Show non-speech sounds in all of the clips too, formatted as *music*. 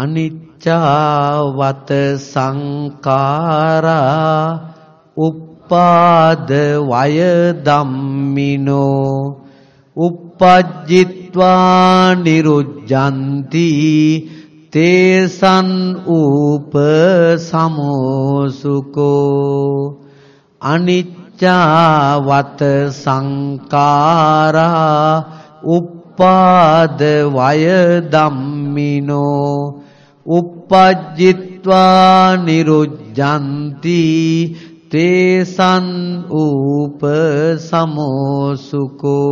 අනිච්චවත සංඛාරා උපාද වය ධම්මිනෝ uppajjitva niruජ්ජಂತಿ තේසන් ූප සමෝසුකෝ අනිච්චවත සංකාරා උපාද වය ධම්මිනෝ uppajjitva niruජ්ජಂತಿ තේසන් ූප සමෝසුකෝ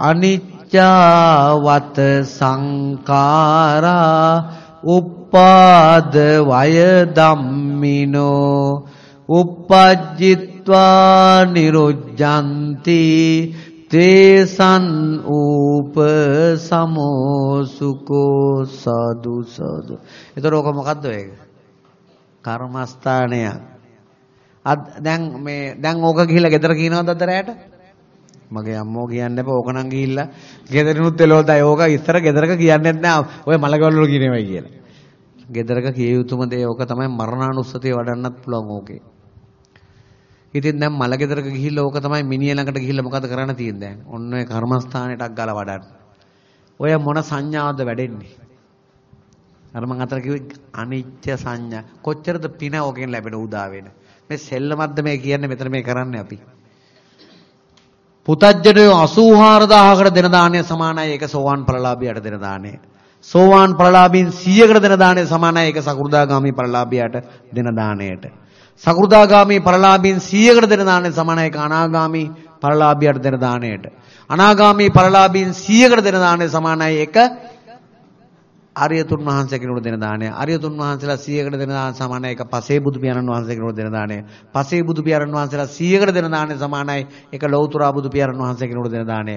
අනිච්චවත සංඛාරා උපාද වය ධම්මිනෝ uppajjitva niruජ්ජಂತಿ තේසන් ූප සමෝසුකෝ සාදු සාදු. එතකොට ඕක මොකද්ද ඒක? කර්මස්ථානයක්. දැන් මේ දැන් ඕක ගිහිල්ලා ගෙදර කියනවද අද රැයට? මගේ අම්මෝ කියන්නේ බෑ ඕක නම් ගිහිල්ලා ගෙදරිනුත් එළවලදයි ඕක ඉස්සර ගෙදරක කියන්නේත් නෑ ඔය මලගවල වල කියනවයි කියලා. ගෙදරක කිය යුතුම දේ ඕක තමයි මරණානුස්සතිය වඩන්නත් පුළුවන් ඕකේ. ඉතින් දැන් මල ගෙදරක ගිහිල්ලා ඕක තමයි මිනිහ ළඟට ගිහිල්ලා මොකද කරන්න තියෙන්නේ දැන්? ඔන්න ඔය කර්මස්ථානෙටක් ගාලා වඩන්න. ඔය මොන සංඥාවද වැඩෙන්නේ? අර මං අතර කිව්වේ අනිත්‍ය සංඥා. කොච්චරද පින ඕකෙන් ලැබෙන උදා වෙන. මේ සෙල්ලමක්ද මේ කියන්නේ මෙතන මේ කරන්නේ අපි. පුතජ්ජනය 84000කට දෙන දාණය සමානයි ඒක සෝවාන් ඵලලාභියට දෙන දාණය. සෝවාන් ඵලලාභීන් 100කට දෙන දාණය සමානයි ඒක සකෘදාගාමි ඵලලාභියට දෙන දාණයට. සකෘදාගාමි ඵලලාභීන් 100කට දෙන දාණය සමානයි ඒක අනාගාමි ඵලලාභියට දෙන දාණයට. අනාගාමි ඵලලාභීන් 100කට දෙන දාණය සමානයි ඒක ආර්යතුන් වහන්සේ කෙනෙකුට දෙන දාණය. ආර්යතුන් වහන්සේලා 100කට දෙන දාන සමානයි ඒක පසේ බුදු පියාණන් වහන්සේ කෙනෙකුට දෙන දාණය. පසේ බුදු පියාණන් වහන්සේලා 100කට දෙන දාණය සමානයි ඒක ලෞතුරා බුදු පියාණන් වහන්සේ කෙනෙකුට දෙන දාණය.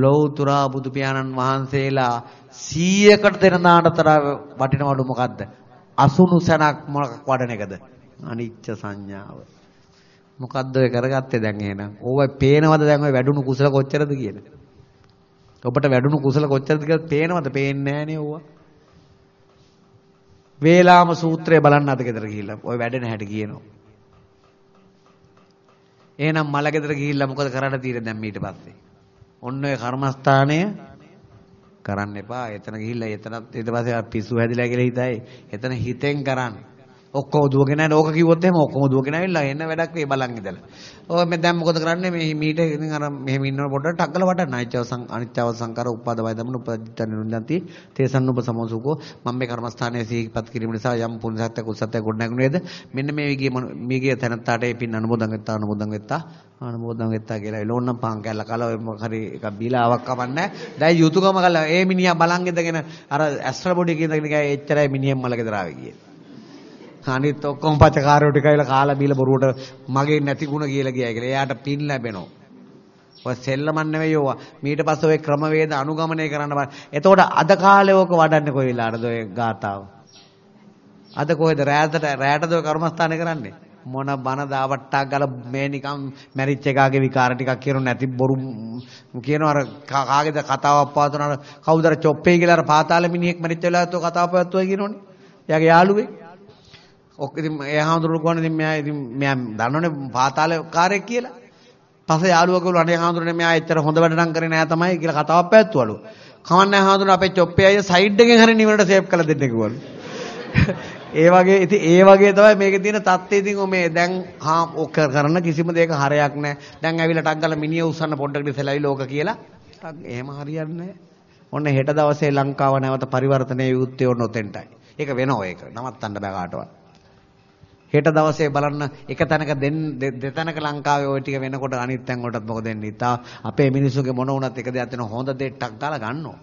ලෞතුරා බුදු පියාණන් වහන්සේලා 100කට දෙන දානතර වටිනවලු මොකද්ද? අසුණු සැනක් මොකක් වඩන එකද? අනිච්ච සංඥාව. මොකද්ද ඔය කරගත්තේ දැන් එහෙනම්? ඕවයි පේනවද දැන් ඔය වැඩුණු කුසල කොච්චරද කියන? ඔබට වැඩුණු කුසල කොච්චරද කියලා පේනවද? පේන්නේ නැහනේ ඕවා. වේලාම සූත්‍රය බලන්න අද ගෙදර ගිහිල්ලා ඔය වැඩෙන හැටි කියනවා. එහෙනම් මල ගෙදර ගිහිල්ලා මොකද කරන්න තියෙන්නේ දැන් ඊට පස්සේ? ඔන්න ඔය කර්මස්ථානය කරන්න එපා. එතන ගිහිල්ලා එතනත් ඊට පස්සේ පිස්සු හැදිලා කියලා හිතයි. එතන හිතෙන් කරන්න. ඔක්කොම දුවගෙන යන. ඕක කිව්වොත් එහෙම ඔක්කොම දුවගෙන ඇවිල්ලා එන්න වැඩක් වේ බලන් ඉඳලා. ඔය මේ දැන් මොකද කරන්නේ? මේ මීට ඉතින් අර මෙහෙම ඉන්නකොට පොඩ්ඩක් ටක්කල වටන්න. අනිච්චව සං අනිච්චව සංකාර උපාද වය දමන උපදිත නිරුද්ධಂತಿ තේසන් උප සමෝසුකෝ මම මේ කර්මස්ථානයේ සීපත් කිරීම නිසා යම් පුණ්‍ය සත්‍ය කුසත්‍ය ගොඩ නැගුණේද මෙන්න මේ විගේ මේගේ තැනත්තාට ඒ පින් අනුමෝදන් වෙත්තා අනුමෝදන් වෙත්තා. අනුමෝදන් වෙත්තා කියලා එළෝන්නම් පාන් කැල්ල කලා ඔය මොකක් හරි එකක් බීලා ආවක් කමන්නේ දැන් යුතුයකම කළා. ඒ මිනිහා බලන් ඉඳගෙන අර ඇස්ට්‍රා බොඩි කියන එක එච්චරයි මිනිහෙන් මල ගෙදර ආවේ කියේ. අනිත් ඔක්කොම පචකාරයෝ ටික ඇවිල්ලා කාලා බීලා බොරුවට මගේ නැති ಗುಣ කියලා ගියා කියලා. එයාට පින් ලැබෙනවා. ඔය සෙල්ලමන් නෙවෙයි ඕවා. ඊට පස්සේ ඔය ක්‍රමවේද අනුගමනය කරන්න බෑ. එතකොට අද කාලේ ඕක වඩන්නේ කොයි වෙලාවටද ඔය ගාතාව? අද කොහෙද රැයට රැයටද ඔය කර්මස්ථානේ කරන්නේ? මොන බන දාවට්ටක් ගාලා මේ නිකන් මැරිච් එකාගේ විකාර ටිකක් කියනු නැති බොරු කියනවා අර කාගේද කතාවක් පවත්වන කවුද අර චොප්පේ කියලා අර පාතාල මිනිහෙක් මැරිච්ච වෙලාවත් ඔය කතාව පැවැත්වුවා කියනෝනේ. එයාගේ යාළුවේ ඔක් ඉතින් ඒ හාමුදුරුවෝ කොහොමද ඉතින් මෙයා ඉතින් මෙයා දන්නවනේ පාතාල කාර්යයක් කියලා. පස්සේ යාළුවා කිව්වලු අනේ හාමුදුරනේ මෙයා එච්චර හොඳ වැඩ නම් කරේ නෑ තමයි කියලා කතාවක් පැවැත්තුවලු. කමන්නේ හාමුදුරනේ අපේ චොප්පේ අය සයිඩ් එකෙන් හරි නිවනට සේව් කරලා දෙන්න කිව්වලු. *laughs* ඒ වගේ ඉතින් ඒ වගේ තමයි මේකේ තියෙන தත්ත්වය ඉතින් මේ දැන් හා ඔක කරන කිසිම දෙයක හරයක් නැහැ. දැන් ඇවිල්ලා ටක් ගාලා මිනිහ උස්සන්න පොඩ්ඩකට ඉස්සෙල්ලා ලෝක කියලා. එහෙම හරියන්නේ නැහැ. ඔන්න හෙට දවසේ ලංකාව නැවත පරිවර්තනයේ යුත්තේ ඔන්න ඔතෙන්ටයි. ඒක වෙනව ඒක. නවත්තන්න බෑ කාටවත්. හෙට දවසේ බලන්න එක තැනක දෙතැනක ලංකාවේ ওই ටික වෙනකොට අනිත් තැන් වලටත් මොකද වෙන්නේ? තා අපේ මිනිස්සුගේ මොන වුණත් එක දෙයක් වෙන හොඳ දෙට්ටක් දාලා ගන්නවා.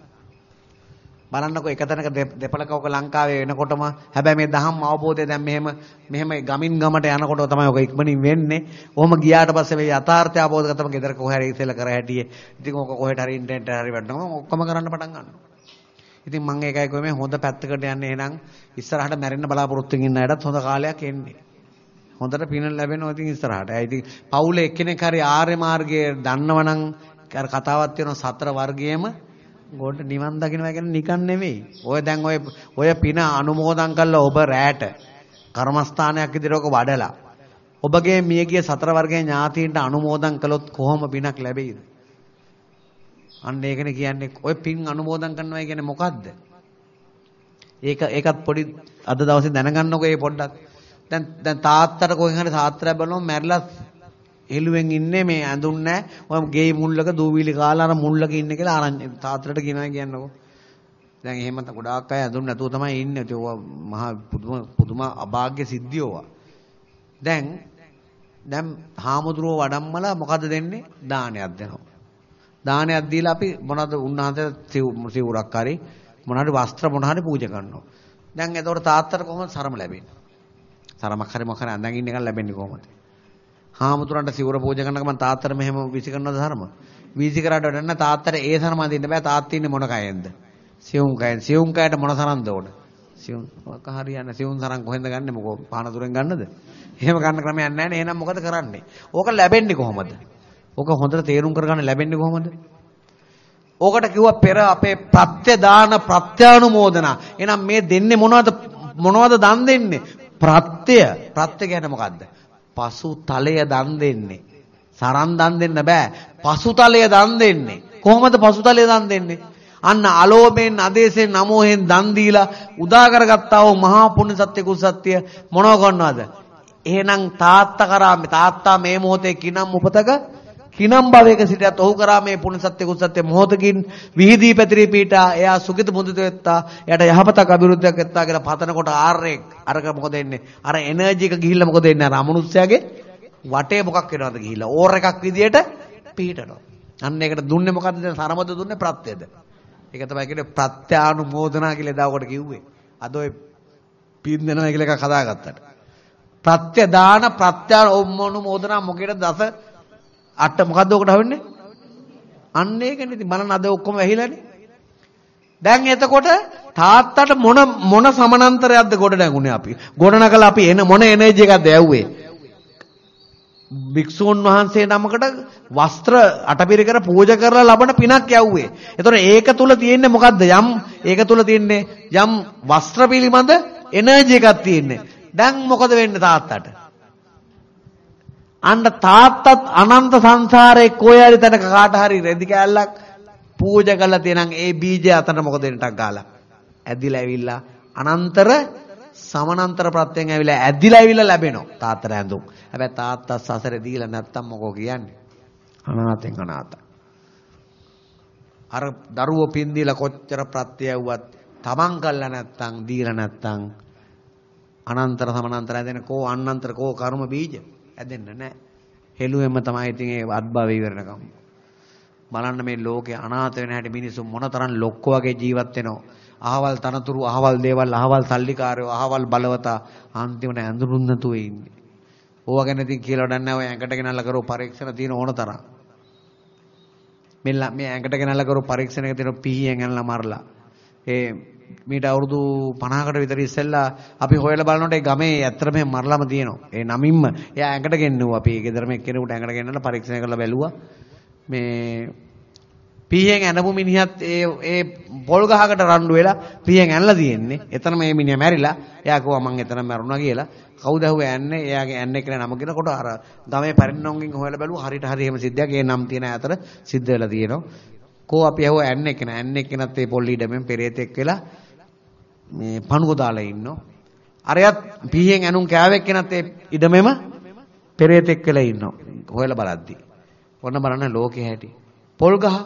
බලන්නකෝ එක තැනක දෙපළකවක ලංකාවේ වෙනකොටම හැබැයි මේ දහම් අවබෝධය දැන් මෙහෙම මෙහෙම ගමින් ගමට යනකොට තමයි ඔක ඉක්මනින් වෙන්නේ. ඔහොම ගියාට පස්සේ මේ යථාර්ථය අවබෝධ කරගත්තම ගෙදර කොහේ හරි ඉතල කර හැටියේ. ඉතින් ඔක කොහෙට හරි ඉන්ටර්නෙට් හරි වටනම ඔක්කොම කරන්න පටන් ගන්නවා. ඉතින් මම ඒකයි කිව්වේ හොඳ පැත්තකට යන්නේ එහෙනම් ඉස්සරහට මැරෙන්න බලාපොරොත්තු වෙන අයටත් හොඳ කාලයක් එන්නේ. හොඳට පින ලැබෙනවා ඉතින් ඉස්සරහට. ඒ ඉතින් පවුලේ එක්කෙනෙක් හරි ආර්ය මාර්ගයේ දන්නවනම් අර කතාවක් තියෙනවා සතර වර්ගයේම ගොඩ නිවන් දකින්නවා කියන්නේ නිකන් නෙමෙයි. ඔය දැන් ඔය ඔය පින අනුමෝදන් කළා ඔබ රැට කර්මස්ථානයක් විදිහට ඔක වඩලා ඔබගේ මියගිය සතර වර්ගයේ ඥාතීන්ට අනුමෝදන් කළොත් කොහොම පිනක් ලැබෙයිද? අන්න ඒකනේ කියන්නේ ඔය පින් අනුමෝදන් කරනවා කියන්නේ මොකද්ද? ඒක ඒකත් පොඩි අද දවසේ දැනගන්නකො ඒ පොඩ්ඩක්. දැන් දැන් තාත්තට කොහෙන් හරි තාත්තලා බලනවා මැරිලා එළුවෙන් ඉන්නේ මේ ඇඳුම් නැහැ. ඔය ගේ මුල්ලක දූවිලි කාලා අර මුල්ලක ඉන්නේ කියලා අරන් තාත්තට කියනවා කියන්නකො. දැන් එහෙම ගොඩාක් අය ඇඳුම් නැතුව තමයි ඉන්නේ. ඒක මහා පුදුම පුදුම අභාග්‍ය සිද්ධියෝවා. දැන් දැන් හාමුදුරුව වඩම්මලා මොකද දෙන්නේ? දානයක් දෙනවා. දානයක් දීලා අපි මොනවද උන්වහන්සේ සිවුරක් හරි මොනවාරි වස්ත්‍ර මොනවාරි පූජා කරනවා. දැන් එතකොට තාත්තට කොහොමද සරම ලැබෙන්නේ? සරමක් හරි මොකක් හරි අඳන් ඉන්න එක ලැබෙන්නේ කොහොමද? හාමුදුරන්ට සිවුර පූජා කරනකම තාත්තට මෙහෙම විසි කරනවද ධර්ම? විසි කරාට වැඩන්න තාත්තට ඒ සරම අඳින්න බෑ තාත්තා ඉන්නේ මොන කයෙන්ද? සියුම් කයෙන්. සියුම් කයට මොන සරන්ද ඕන? සියුම් මොකක් හරියන්නේ සියුම් සරන් කොහෙන්ද ගන්නෙ මොකෝ පානතුරෙන් ගන්නද? එහෙම ගන්න ක්‍රමයක් නැහැ නේ. එහෙනම් මොකද කරන්නේ? ඕක ලැබෙන්නේ කොහොමද? ඕක හොඳට තේරුම් කරගන්න ලැබෙන්නේ කොහොමද? ඕකට කිව්වා පෙර අපේ ප්‍රත්‍ය දාන ප්‍රත්‍යානුමෝදන. එහෙනම් මේ දෙන්නේ මොනවද මොනවද දන් දෙන්නේ? ප්‍රත්‍ය. ප්‍රත්‍ය කියන්නේ මොකද්ද? පසු තලය දන් දෙන්නේ. සරන් දන් දෙන්න බෑ. පසු තලය දන් දෙන්නේ. කොහොමද පසු තලය දන් දෙන්නේ? අන්න අලෝභයෙන් අදේශයෙන් නමෝහෙන් දන් දීලා උදා කරගත්තා වූ මහා පුණ්‍ය සත්‍ය කුසත්‍ය මොනව කරනවද? එහෙනම් තාත්තා කරා තාත්තා මේ මොහොතේ කිනම් උපතක කිනම් භවයක සිටියත් ඔහු කරා මේ පුණ්‍ය සත්‍ය කුසත්‍ය මොහොතකින් විහිදී පැතිරී පීටා එයා සුගත මුදිත වෙත්තා එයාට යහපතක් අභිවෘද්ධියක් වෙත්තා කියලා පතනකොට ආර්යෙක් අරක මොකද වෙන්නේ? අර එනර්ජි එක ගිහිල්ලා මොකද වෙන්නේ? අර අමනුෂ්‍යයාගේ වටේ මොකක් වෙනවද ගිහිල්ලා? ඕර් එකක් විදියට පීටනවා අන්න ඒකට දුන්නේ මොකද්ද? දැන් සරමද දුන්නේ ප්‍රත්‍යද? ඒක තමයි කියන්නේ ප්‍රත්‍යානුමෝදනා කියලා එදාකට කිව්වේ. අද ඔය පින් දෙනවා කියලා එකක් හදාගත්තට. ප්‍රත්‍ය දාන ප්‍රත්‍යානුමෝදනා මොකේද දස අට මොකද්ද ඔකට හවෙන්නේ? අන්න ඒකනේ ඉතින් බලන්න අද ඔක්කොම වැහිලානේ. දැන් එතකොට තාත්තට මොන මොන සමානතරයක්ද ගොඩ නැගුණේ අපි? ගොඩ නැගලා අපි එන මොන එනර්ජි එකක්ද ඇව්වේ? භික්ෂුන් වහන්සේ නමකට වස්ත්‍ර අටපිරිකර පූජා කරලා ලබන පිනක් යව්වේ. එතකොට ඒක තුල තියෙන්නේ මොකද්ද? යම් ඒක තුල තියෙන්නේ යම් වස්ත්‍ර පිළිබඳ එනර්ජි එකක් තියෙන්නේ. දැන් මොකද වෙන්නේ තාත්තට? අන්න තාත්තත් අනන්ත සංසාරේ කොයි හරි තැනක කාට හරි රෙදි කෑල්ලක් පූජා කරලා තියෙනම් ඒ බීජය අතන මොකද වෙනටක් ගාලා ඇදිලා ඇවිල්ලා අනන්තර සමනන්තර ප්‍රත්‍යයෙන් ඇවිල්ලා ඇදිලා ඇවිල්ලා ලැබෙනවා තාත්තට ඇඳුම්. හැබැයි තාත්තා සසරේ දීලා නැත්තම් මොකෝ කියන්නේ? අනාතෙන් අනාත. අර දරුවෝ පින් දීලා කොච්චර ප්‍රත්‍යයවුවත් තමන් කළා නැත්තම් දීලා නැත්තම් අනන්තර සමනන්තර ඇදෙන කෝ අන්නන්තර කෝ කර්ම බීජ ඇදෙන්න නැහැ. හෙළුවෙම තමයි ඉතින් ඒ අත්භව ඉවරනකම්. බලන්න මේ ලෝකේ අනාථ වෙන හැටි මිනිස්සු මොනතරම් ලොක්ක වගේ ජීවත් වෙනව. අහවල් තනතුරු, අහවල් දේවල්, අහවල් සල්ලිකාරයෝ, අහවල් බලවතා අන්තිමට ඇඳුරුන් නැතුව ඉන්නේ. ඕවා ගැන ඉතින් කියලා වැඩක් නැහැ. ඔය ඇඟට ගෙනල්ලා කරෝ පරීක්ෂණ තියෙන ඕන තරම්. මෙල්ල මේ ඇඟට ගෙනල්ලා කරෝ පරීක්ෂණයක තියෙන පීයෙන් ඇනලා මරලා. ඒ මීට අවුරුදු 50කට විතර ඉස්සෙල්ලා අපි හොයලා බලනකොට ඒ ගමේ ඇත්තටම මරලම තියෙනවා. ඒ නමින්ම එයා ඇඟට ගෙන්නුවා. අපි ඒ ගෙදරම එක්කෙනෙකුට ඇඟට ගෙන්නලා පරීක්ෂණ කරලා බැලුවා. මේ පීයෙන් ඇනපු මිනිහත් ඒ ඒ පොල් ගහකට රණ්ඩු වෙලා පීයෙන් ඇනලා තියෙන්නේ. එතන මේ මිනිහා මැරිලා. එයා කිව්වා මං එතන මැරුණා කියලා. කවුද ඇහුවේ ඇන්නේ? එයාගේ ඇන්නේ කියලා නම කියනකොට අර ගමේ පැරණිනොන්ගෙන් හොයලා බැලුවා. හරියට හරි එහෙම සිද්ධියක්. ඒ නම් තියෙන අතර සිද්ධ වෙලා තියෙනවා. කෝ අපි ඇහුව ඇන්න එක්කන ඇන්න එක්කනත් ඒ පොල් ඊඩමෙන් පෙරේතෙක් වෙලා මේ පණුව දාලා ඉන්නෝ. අරයත් පීහෙන් ඇනුම් කෑවෙක් කෙනත් ඒ ඉඩමෙම පෙරේතෙක් වෙලා ඉන්නෝ. හොයලා බලද්දි. ඔන්න බලන්න ලෝකේ හැටි. පොල් ගහ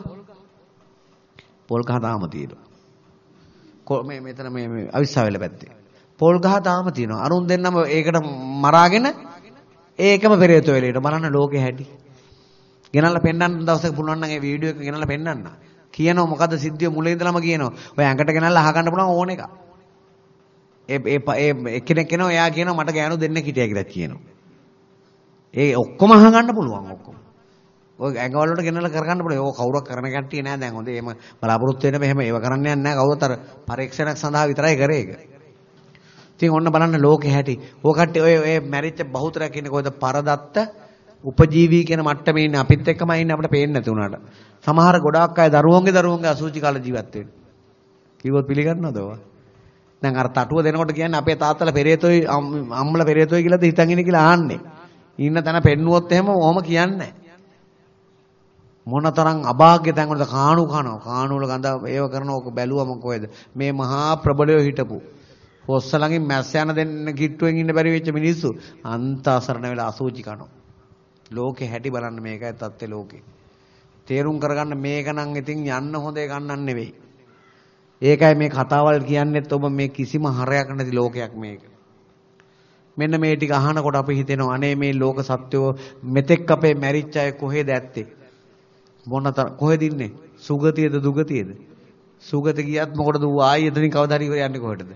පොල් ගහ තාම තියෙනවා. මේ මෙතන මේ මේ අවිස්සාවෙල පැත්තේ. පොල් ගහ තාම තියෙනවා. අරුන් දෙන්නම ඒකට මරාගෙන ඒකම පෙරේතෝ වෙලේට බලන්න ලෝකේ හැටි. ගෙනල්ලා පෙන්වන්න දවසක පුළුවන් නම් ඒ වීඩියෝ එක ගෙනල්ලා පෙන්වන්න. කියනවා මොකද්ද සිද්ධිය මුලින් ඉඳලම කියනවා. ඔය ඇඟට ගෙනල්ලා අහගන්න පුළුවන් ඕන එක. ඒ ඒ ඒ එක්කෙනෙක් කෙනා එයා කියනවා මට ගෑනු දෙන්නෙක් හිටියා කියලා කියනවා. ඒ ඔක්කොම අහගන්න පුළුවන් ඔක්කොම. ඔය ඇඟවල වලට ගෙනල්ලා කරගන්න පුළුවන්. ඕක කවුරක් කරන කට්ටිය නෑ දැන්. හොඳේ එහෙම බලාපොරොත්තු වෙන්න මෙහෙම ඒව කරන්න යන්නේ නෑ කවුරුත් අර පරීක්ෂණයක් සඳහා විතරයි කරේ ඒක. ඉතින් ඔන්න බලන්න ලෝකේ හැටි. ඕක කට්ටිය ඔය ඔය මැරිච්ච බහුතරයක් ඉන්නේ කොහෙද? පරදත්ත උපජීවී කියන මට්ටමේ ඉන්නේ අපිත් එක්කම ඉන්නේ අපිට පේන්නේ නැති උනාට. සමහර ගොඩාක් අය දරුවන්ගේ දරුවන්ගේ අසුචි කාල ජීවත් වෙන්නේ. කිව්වොත් පිළිගන්නවද ඔවා? දැන් අර තටුව දෙනකොට කියන්නේ අපේ තාත්තලා පෙරේතෝයි අම්මලා පෙරේතෝයි කියලාද හිතන් ඉන්නේ කියලා ආන්නේ. ඉන්න තැන පෙන්නුවොත් එහෙම ඔහොම කියන්නේ මොනතරම් අභාග්‍ය තැන් වලද කාණු කනවා. කාණු වල ගඳ ඒව කරන ඕක බැලුවම කොහෙද? මේ මහා ප්‍රබලයෝ හිටපු. හොස්ස ළඟින් මැස්ස යන දෙන්න කිට්ටුවෙන් ඉන්න බැරි වෙච්ච මිනිස්සු අන්ත අසරණ වෙලා අසූචි කනවා. ලෝකේ හැටි බලන්න මේකයි තත්ත්වේ ලෝකේ. තේරුම් කරගන්න මේක නම් ඉතින් යන්න හොඳ එකක් නෙවෙයි. ඒකයි මේ කතාවල් කියන්නේත් ඔබ මේ කිසිම හරයක් නැති ලෝකයක් මේක. මෙන්න මේ ටික අහනකොට අපි හිතෙනවා අනේ මේ ලෝක සත්‍යෝ මෙතෙක් අපේ මැරිච්ච අය කොහෙද ඇත්තේ? මොනතර කොහෙද ඉන්නේ? සුගතියද දුගතියද? සුගත ගියත් මොකටද ඌ ආයි එතනින් කවදා හරි යන්නේ කොහෙටද?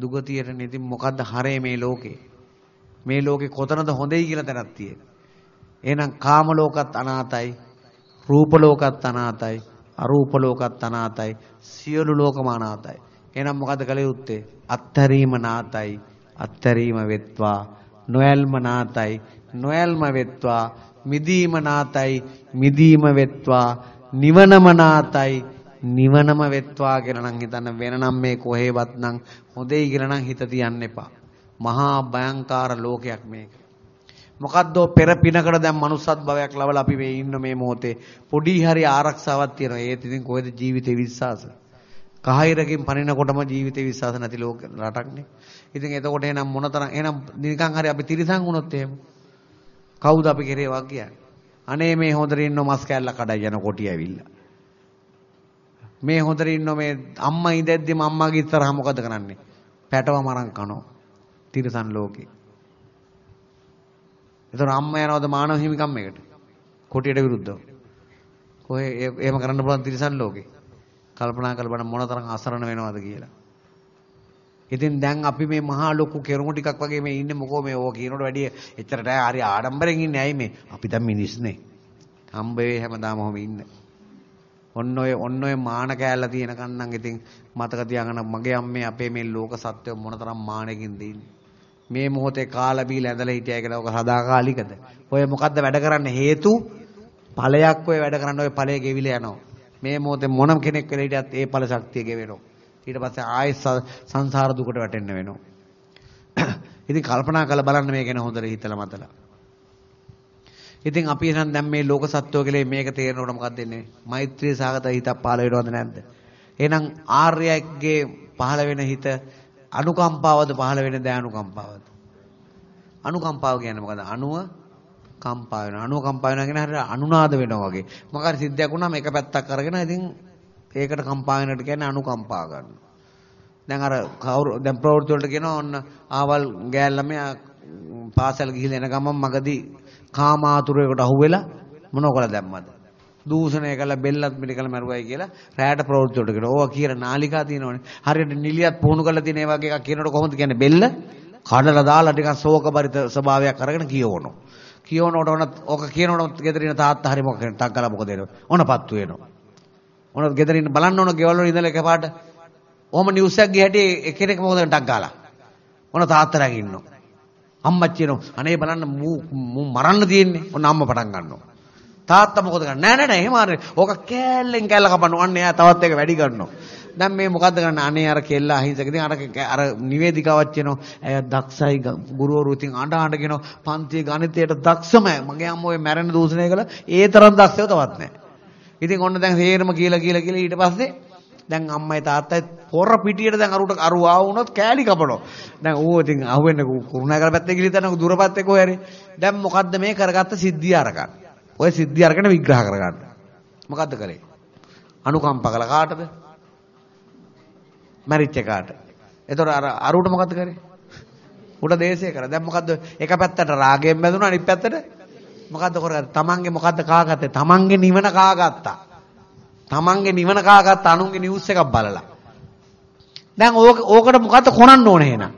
දුගතියට නෙති මොකද්ද හරේ මේ ලෝකේ? මේ ලෝකේ කොතනද හොඳයි කියලා තැනක් තියෙන්නේ. එහෙනම් කාම ලෝකත් අනාතයි, රූප ලෝකත් අනාතයි, අරූප ලෝකත් අනාතයි, සියලු ලෝකම අනාතයි. එහෙනම් මොකද කළ යුත්තේ? අත්තරීම නාතයි, අත්තරීම වෙත්වා, නොයල්ම නාතයි, නොයල්ම වෙත්වා, මිදීම නාතයි, මිදීම වෙත්වා, නිවනම නාතයි, නිවනම වෙත්වා කියලා නම් හිතන්න වෙනනම් මේ කොහෙවත් නම් හොඳයි කියලා නම් හිත තියන්න එපා. මහා භයංකාර ලෝකයක් මේක. මොකද්ද පෙර පිනකට දැන් manussත් භවයක් ලබලා අපි මේ ඉන්න මේ මොහොතේ පොඩි හරි ආරක්ෂාවක් තියෙනවා. ඒත් ඉතින් කොහෙද ජීවිතේ විශ්වාස? කහිරකින් පනිනකොටම ජීවිතේ විශ්වාස නැති ලෝක රටක්නේ. ඉතින් එතකොට එහෙනම් මොනතරම් එහෙනම් නිකන් හරි අපි තිරසං වුණොත් එහෙම කවුද අපි කෙරේ වක් කියන්නේ? අනේ මේ හොඳට ඉන්න මස් කෑල්ල කඩයි යන කොටි ඇවිල්ලා. මේ හොඳට ඉන්න මේ අම්මා ඉඳද්දිම අම්මාගේ ඉස්සරහා මොකද කරන්නේ? පැටව මරන් කනවා. තිරසන් ලෝකේ. එතකොට අම්මා යනවද මානව හිමිකම් එකට? කොටියට විරුද්ධව. කොහේ එහෙම කරන්න පුළුවන් තිරසන් ලෝකේ. කල්පනා කරලා බලන්න මොනතරම් අසරණ වෙනවද කියලා. ඉතින් දැන් අපි මේ මහා ලොකු කෙරුණු ටිකක් වගේ මේ ඉන්නේ මොකෝ මේ ඕක කියනකොට වැඩිය එච්චරට හරි ආඩම්බරෙන් ඉන්නේ ඇයි මේ? අපි දැන් මිනිස්නේ. හම්බ හැමදාම ඔහොම ඉන්න. ඔන්න ඔය ඔන්න ඔය මාන කෑල්ල තියෙනකන් නම් ඉතින් මතක තියාගන්න මගේ අම්මේ අපේ මේ ලෝක සත්‍ය මොනතරම් මානෙකින්ද ඉන්නේ. මේ මොහොතේ කාලා බීලා ඇඳලා හිටියයි කියලා ඔක සදාකාලිකද? ඔය මොකද්ද වැඩ කරන්න හේතු? ඵලයක් ඔය වැඩ කරන්න ඔය ඵලය ගෙවිලා යනවා. මේ මොහොතේ මොනම කෙනෙක් වෙලා හිටියත් ඒ ඵල ශක්තිය ගෙවෙනවා. ඊට පස්සේ ආයෙත් සංසාර දුකට වැටෙන්න වෙනවා. *coughs* ඉතින් කල්පනා කරලා බලන්න මේ ගැන හොඳට හිතලා මතලා. ඉතින් අපි එහෙනම් දැන් මේ ලෝක සත්වෝ කියලා මේක තේරෙනකොට මොකක්ද වෙන්නේ? මෛත්‍රී සාගත හිතක් පහළ වෙනවද නැද්ද? එහෙනම් ආර්යයක්ගේ පහළ වෙන හිත අනුකම්පාවද පහළ වෙන දයානුකම්පාවද? අනුකම්පාව කියන්නේ මොකද? අණුව කම්පා වෙනවා. අණුව කම්පා වෙනවා කියන හරියට අනුනාද වෙනවා වගේ. මොකක් හරි සිද්ධියක් වුණාම එක පැත්තක් අරගෙන ඉතින් ඒකට කම්පා වෙනට කියන්නේ අනුකම්පා ගන්නවා. දැන් අර කවුරු දැන් ප්‍රවෘත්ති වලට කියනවා ඔන්න ආවල් ගෑල් ළමයා පාසල් ගිහිල්ලා එන ගමන් මගදී කාමාතුරයකට අහුවෙලා මොනව කළා දැම්මද? දූෂණය කළා බෙල්ලත් මිලිකල මරුවයි කියලා රැයට ප්‍රවෘත්ති වලට කියනවා. ඕවා කියන නාලිකා තියෙනවනේ. හරියට නිලියත් පුහුණු කරලා තියෙන ඒ වගේ එකක් කියනකොට කොහොමද කියන්නේ බෙල්ල කඩලා දාලා ටිකක් ශෝකබරිත ස්වභාවයක් අරගෙන කියවනවා. කියවනකොට ඔන ඔක කියනකොට ගෙදරින තාත්තා හරි මොකද ටක් ගාලා මොකද එනවා. ඔනපත්තු වෙනවා. ඔන ගෙදරින් බලන්න ඕන ගෙවල් වල ඉඳලා එකපාරට ඔහම නිවුස් එකක් ගියහැටි එක්කෙනෙක් මොකද ටක් ගාලා. ඔන තාත්තලා ඉන්නවා. අම්මච්චි එනවා. අනේ බලන්න මූ මරන්න තියෙන්නේ. ඔන්න අම්මා පටන් ගන්නවා. තාත්තා මොකද කරන්නේ? නෑ නෑ නෑ එහෙම අර ඕක කෑල්ලෙන් කෑල්ල කපනවා. අන්න එයා තවත් එක වැඩි කරනවා. දැන් මේ මොකද්ද කරන්නේ? අනේ අර කෙල්ල අහිංසක. ඉතින් අර අර නිවේදිකාවක් කියනවා. ඇය දක්ෂයි ගුරුවරු ඉතින් අඬ අඬ කියනවා. පන්තියේ ගණිතයට දක්ෂමයි. මගේ අම්මෝ ඔය මැරෙන දූෂණය කළා. ඒ තරම් දක්ෂව තවත් නෑ. ඉතින් ඔන්න දැන් හේරම කියලා කියලා කියලා ඊට පස්සේ දැන් අම්මයි තාත්තයි පොර පිටියට දැන් අරුට අරු ආව වුණොත් කෑලි කපනවා. දැන් ඌ ඉතින් අහුවෙන්නේ කුරුණෑගල පැත්තේ ගිහින් තනක දුර පැත්තේ කොහේ හරි. දැන් මොකද්ද මේ කරගත්ත සිද්ධිය අරගන්න. ඔය සිද්ධිය අරගෙන විග්‍රහ කරගන්න. මොකද්ද කරේ? අනුකම්ප කළ කාටද? මැරිච්ච කාට. එතකොට අර අරුට මොකද්ද කරේ? උඩ දේශය කරා. දැන් මොකද්ද? එක පැත්තට රාගයෙන් බැඳුණා අනිත් පැත්තට මොකද්ද කරගත්තේ? තමන්ගේ මොකද්ද කාගත්තේ? තමන්ගේ නිවන කාගත්තා. තමන්ගේ නිවන කාගත්තා අනුන්ගේ නිවුස් එකක් බලලා. දැන් ඕක ඕකට මොකද්ද කරන්න ඕනේ එහෙනම්?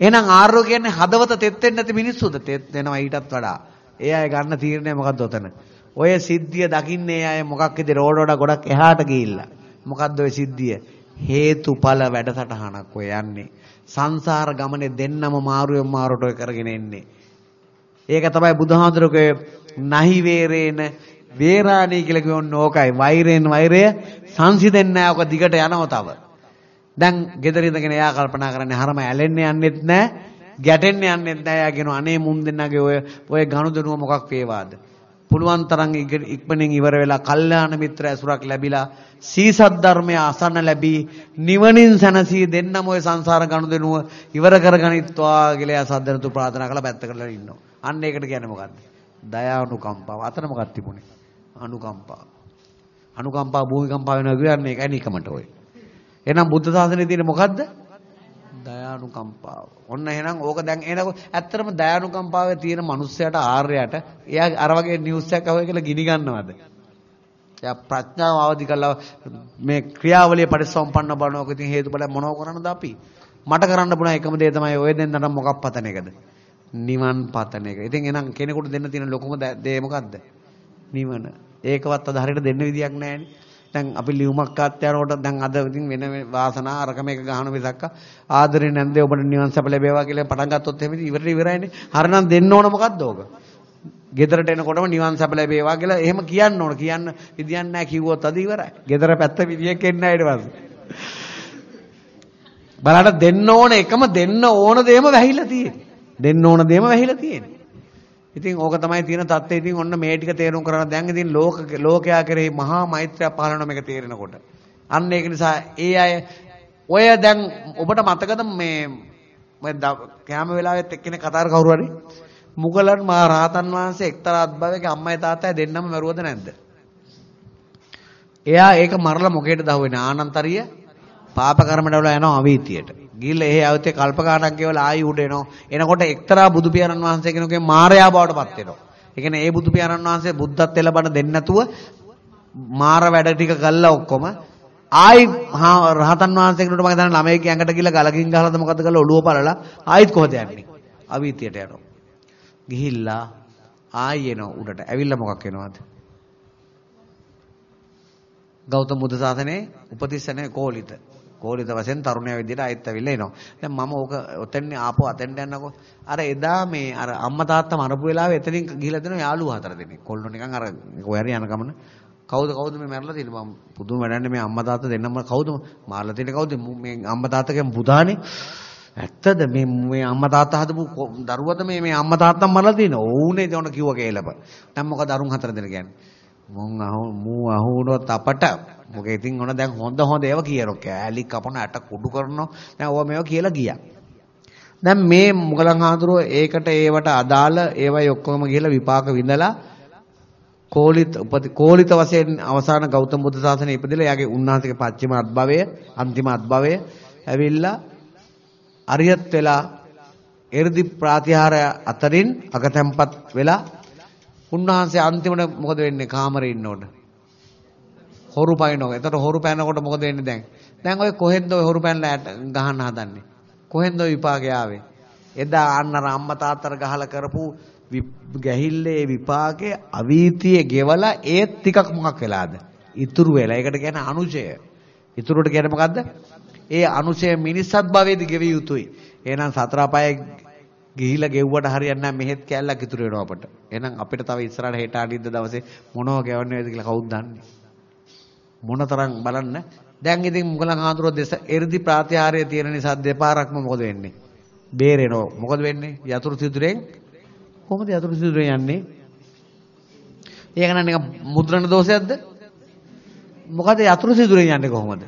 එහෙනම් ආර්ය කියන්නේ හදවත තෙත් වෙන්නේ නැති මිනිස්සුද? තෙත් වෙනවා ඊටත් වඩා. ඒ අය ගන්න තීරණය මොකද්ද උතන? ඔය සිද්ධිය දකින්නේ අය මොකක් ඉතින් රෝඩ වඩා ගොඩක් එහාට ගිහිල්ලා. මොකද්ද ඔය සිද්ධිය? හේතුඵල වැඩසටහනක් ඔය යන්නේ. සංසාර ගමනේ දෙන්නම මාරුවෙන් මාරුට ඔය කරගෙන එන්නේ. ඒක තමයි බුදුහාඳුරගේ නහි වේරේන වේරාණී කියලා කියවන්න ඕකයි. වෛරයෙන් වෛරය සංසිඳෙන්නේ නැහැ. ඔක දිගට යනවා තව. දැන් ගෙදර ඉඳගෙන එයා කල්පනා කරන්නේ හරම ඇලෙන්න යන්නෙත් නැහැ. ගැටෙන්න යන්නෙත් නැහැ. එයා කියනවා අනේ මුන් දෙන්නගේ ඔය ඔය ගනුදෙනුව මොකක් වේවාද? පුළුවන් තරම් ඉක්මනින් ඉවර වෙලා කල්යාණ මිත්‍ර ඇසුරක් ලැබිලා සීසත් ධර්මය අසන්න ලැබී නිවනින් සැනසී දෙන්නම ඔය සංසාර ගනුදෙනුව ඉවර කරගනිත්වා කියලා සද්දනතු ප්‍රාර්ථනා කරලා පැත්තකට ඉන්නවා. අන්න ඒකට කියන්නේ මොකද්ද? දයානුකම්පාව. අතන මොකක්ද තිබුණේ? අනුකම්පාව. අනුකම්පාව භූමිකම්පාව වෙනවා කියන්නේ ඒකයි නිකමට ඔය. එහෙනම් බුද්ධ ශාසනයේ තියෙන මොකද්ද? දයානුකම්පාව. ඔන්න එහෙනම් ඕක දැන් එනකො ඇත්තටම දයානුකම්පාවේ තියෙන මිනිස්සයාට ආර්යයට එයා අර වගේ නිවුස් එකක් අහුවේ කියලා ගිනි ගන්නවද? එයා ප්‍රඥාව අවදි කරලා මේ ක්‍රියාවලිය පරිසම්පන්න බණෝක ඉතින් හේතුඵල මොනව කරන්නද අපි? මට කරන්න බුණා එකම දේ තමයි ඔය දෙන්නට මොකක් පතන එකද? නිවන් පතන එක. ඉතින් එහෙනම් කෙනෙකුට දෙන්න තියෙන ලොකුම දේ මොකද්ද? නිවන. ඒකවත් අද හරියට දෙන්න විදියක් නැහැනේ. දැන් අපි ලියුමක් කාත් යනකොට දැන් අද ඉතින් වෙන වාසනා අරක මේක ගහන මිසක්ක ආදරේ නැන්දේ ඔබට නිවන් සප ලැබේවා කියලා පටන් ගත්තොත් එහෙම ඉවරට ඉවරයිනේ. හරිනම් දෙන්න ඕන මොකද්ද ඕක? ගෙදරට එනකොටම නිවන් සප ලැබේවා කියලා එහෙම කියන්න ඕන. කියන්න විදියක් නැහැ කිව්වොත් අද ඉවරයි. ගෙදර පැත්ත විදියක් එන්නේ නැහැ ඊට පස්සේ. බලන්න දෙන්න ඕන එකම දෙන්න ඕන දේම වැහිලා තියෙන්නේ. දෙන්න ඕන දේම වැහිලා තියෙන්නේ. ඉතින් ඕක තමයි තියෙන தත්ත්වය. ඉතින් ඔන්න මේ ටික තේරුම් කරගන්න. දැන් ඉතින් ලෝක ලෝකයා කෙරෙහි මහා මෛත්‍රිය පහළන මේක තේරෙනකොට. අන්න ඒක නිසා ඒ අය ඔය දැන් ඔබට මතකද මේ මම කැම වෙලාවෙත් එක්කෙනෙක් කතා කර කවුරු හරි මුගලන් මහ රහතන් වහන්සේ එක්තරා අත්භවයක අම්මයි තාත්තයි දෙන්නම මරුවද නැද්ද? එයා ඒක මරලා මොකේද දහුවෙන්නේ? ආනන්තරිය පාප කර්මවල යනවා අවීතියට. ගිහිල්ලා එහේ આવතේ කල්පකාණක් ගෙවලා ආයි උඩ එනවා. එනකොට එක්තරා බුදු පියාණන් වහන්සේ කෙනෙකුගේ මාරයා බවට පත් වෙනවා. ඒ කියන්නේ ඒ බුදු පියාණන් වහන්සේ බුද්ධත්ව ලැබන දෙන්නේ නැතුව මාර වැඩ ටික කළා ඔක්කොම ආයි රහතන් වහන්සේ කෙනෙකුට මම දැන් ළමයි ඇඟට ගිහලා ගලකින් ගහලාද මොකද කරලා ඔළුව පළලා ආයිත් කොහෙද යන්නේ? අවීතියට යනවා. ගිහිල්ලා ආයි එනවා උඩට. ඇවිල්ලා මොකක් වෙනවද? ගෞතම බුදු සාසනේ උපතිස්සනේ කෝලිත. කෝලිත වශයෙන් තරුණයා විදිහට ආයෙත් ඇවිල්ලා එනවා. දැන් මම ඕක ඔතෙන් ආපහු අතෙන්ට යන්නකෝ. අර එදා මේ අර අම්මා තාත්තා මරපු වෙලාවේ එතනින් ගිහිලා දෙනවා යාළුවා හතර දෙනෙක්. කොල්ලෝ නිකන් අර කොහරි යන ගමන. කවුද කවුද මේ මැරලා තියෙන්නේ? මම පුදුම වැඩන්නේ මේ අම්මා තාත්තා දෙන්නම කවුද? මාරලා තියෙන්නේ කවුද? මේ අම්මා තාත්තගේ පුතානේ. ඇත්තද මේ මේ අම්මා තාත්තා හදපු දරුවද මේ මේ අම්මා තාත්තා මරලා තියෙන්නේ? ඕනේ ඒකට කිව්වා කේලප දැන් මොකද අරුන් හතර දෙනෙක් කියන්නේ? මුන් අහු මූ අහුනොත් අපට මොකද ඉතින් ඔන්න දැන් හොඳ හොඳ ඒවා කියනවා. කෑලි කපන ඇට කුඩු කරනවා. දැන් ඕවා මේවා කියලා ගියා. දැන් මේ මුගලන් ආඳුරෝ ඒකට ඒවට අදාළ ඒවයි ඔක්කොම ගිහලා විපාක විඳලා කෝලිත උපති කෝලිත වශයෙන් අවසාන ගෞතම බුදු සාසනය ඉපදෙලා එයාගේ උන්වහන්සේගේ පස්චිම අත්භවය අන්තිම අත්භවය ඇවිල්ලා අරියත් වෙලා එ르දි ප්‍රාතිහාරය අතරින් අගතැම්පත් වෙලා උන්වහන්සේ අන්තිමට මොකද වෙන්නේ කාමරේ ඉන්නකොට හොරු පයින්නවා. එතකොට හොරු පැනනකොට මොකද වෙන්නේ දැන්? දැන් ඔය කොහෙන්ද ඔය හොරු පැනලා ගහන්න හදන්නේ? කොහෙන්ද ඔය විපාකේ ආවේ? එදා අන්න අම්මා තාත්තර ගහලා කරපු ගැහිල්ලේ විපාකේ අවීතියේ ගෙවලා ඒත් ටිකක් මොකක් වෙලාද? ඉතුරු වෙලා. ඒකට කියන්නේ අනුශය. ඉතුරුට කියන්නේ මොකද්ද? ඒ අනුශය මිනිස්සත් භවයේදී ගෙවිය යුතුයි. එහෙනම් සතර අපායේ ගිහිලා ගෙව්වට හරියන්නේ නැහැ මෙහෙත් කැල්ලක් ඉතුරු වෙනවා අපට. එහෙනම් අපිට තව ඉස්සරහට හෙට අනිද්ද දවසේ මොනව ගෙවන්නේ වේද කියලා කවුද දන්නේ? මොනතරම් බලන්න. දැන් ඉතින් මුගලන් ආඳුර දෙස එ르දි ප්‍රාතිහාර්ය තියෙන නිසා දෙපාරක්ම මොකද වෙන්නේ? බේරෙනවා. මොකද වෙන්නේ? යතුරු සිදුරෙන් කොහොමද යතුරු සිදුරෙන් යන්නේ? ඒක නම් නිකන් මුද්‍රණ දෝෂයක්ද? මොකද යතුරු සිදුරෙන් යන්නේ කොහොමද?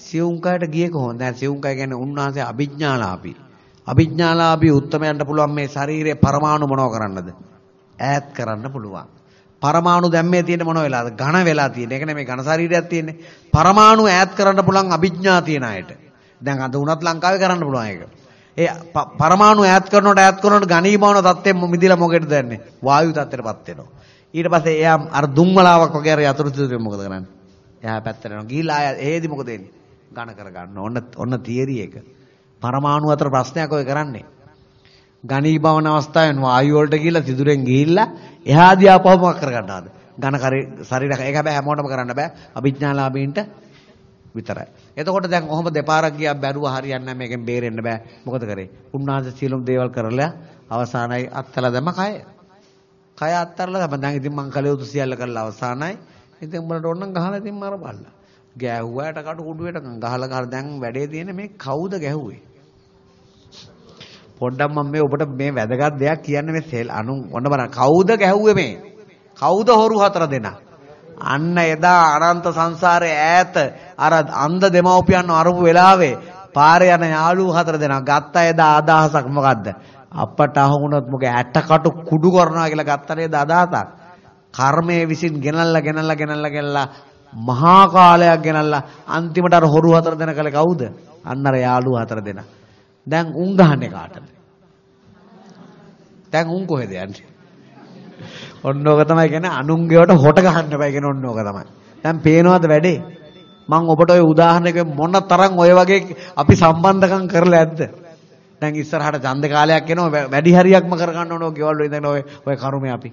සියුම්කයට ගියේ කොහොමද? දැන් සියුම්කය කියන්නේ උන්වහන්සේ අභිඥාලාභී. අභිඥාලාභී උත්තමයන්ට පුළුවන් මේ ශරීරයේ පරමාණු මොනව කරන්නද? ඈත් කරන්න පුළුවන්. පරමාණු දැන් මේ තියෙන මොන වෙලාද? ඝන වෙලා තියෙන. ඒක නෙමෙයි ඝන ශරීරයක් තියෙන්නේ. පරමාණු ඈත් කරන්න පුළුවන් අභිඥා තියන අයට. දැන් අද උනත් ලංකාවේ කරන්න පුළුවන් ඒක. ඒ පරමාණු ඈත් කරනකොට ඈත් කරනකොට ඝනීභවන තත්ත්වෙ මිදිලා මොකෙටද දැන්නේ? වායු තත්ත්වයටපත් වෙනවා. ඊට පස්සේ එයා අර දුම්මලාවක් වගේ අර යතුරු සිදුරෙන් මොකද කරන්නේ? එයා පැත්තට යනවා. ගිහිලා ආය එහෙදි මොකද වෙන්නේ? ඝන කරගන්න. ඔන්න ඔන්න තියරි එක. පරමාණු අතර ප්‍රශ්නයක් ඔය කරන්නේ. ඝනීභවන අවස්ථාවෙන් වායු වලට ගිහිල්ලා සිදුරෙන් ගිහිල්ලා එහා දිහා පහමක් කරගන්නවාද? ඝන ශරීර ඒක හැබැයි හැමෝටම කරන්න බෑ. අභිඥාලාභීන්ට විතරයි. එතකොට දැන් ඔහොම දෙපාරක් ගියා බැරුව හරියන්නේ නැහැ මේකෙන් බේරෙන්න බෑ. මොකද කරේ? උන්වහන්සේ සියලුම දේවල් කරලා අවසානයි අත්තලා දැම කය. කය අත්තරලා තමයි. දැන් ඉතින් මං කලිය උතු සියල්ල කරලා අවසానයි. ඉතින් උඹලට ඕනනම් ගහලා ඉතින් මරපල්ලා. ගැහුවාට කටු කුඩුවට ගහලා ගහලා දැන් වැඩේ තියෙන්නේ මේ කවුද ගැහුවේ? පොඩ්ඩක් මම මේ ඔබට මේ වැදගත් දෙයක් කියන්නේ මේ සෙල් අනු ඔන්න බලන්න කවුද ගැහුවේ මේ? කවුද හොරු හතර දෙනා? අන්න එදා අනන්ත සංසාරේ ඈත අර අන්ධ දෙමව්පියන් අරපු වෙලාවේ පාරේ යන යාළුවෝ හතර දෙනා ගත්ත එදා අදහසක් මොකද්ද? අපට අහුනොත් මොකද ඇටකටු කුඩු කරනවා කියලා ගත්ත නේද අදහසක්? කර්මයේ විසින් ගෙනල්ලා ගෙනල්ලා ගෙනල්ලා ගෙනල්ලා මහා කාලයක් ගෙනල්ලා අන්තිමට අර හොරු හතර දෙනා කලේ කවුද? අන්න අර යාළුවෝ හතර දෙනා. දැන් උන් ගහන්නේ කාටද? දැන් උන් කොහෙද යන්නේ? ඔන්න ඕක තමයි කියන්නේ අනුන්ගේවට හොට ගහන්න එපා කියන ඔන්න ඕක තමයි. දැන් පේනවද වැඩේ? මම ඔබට ওই උදාහරණයක මොන තරම් ඔය වගේ අපි සම්බන්ධකම් කරලා ඇද්ද? දැන් ඉස්සරහට ඡන්ද කාලයක් එනවා වැඩි හරියක්ම කර ගන්න ඕන ඔය ගෙවල් වල ඉඳන් ඔය ඔය කරුමේ අපි.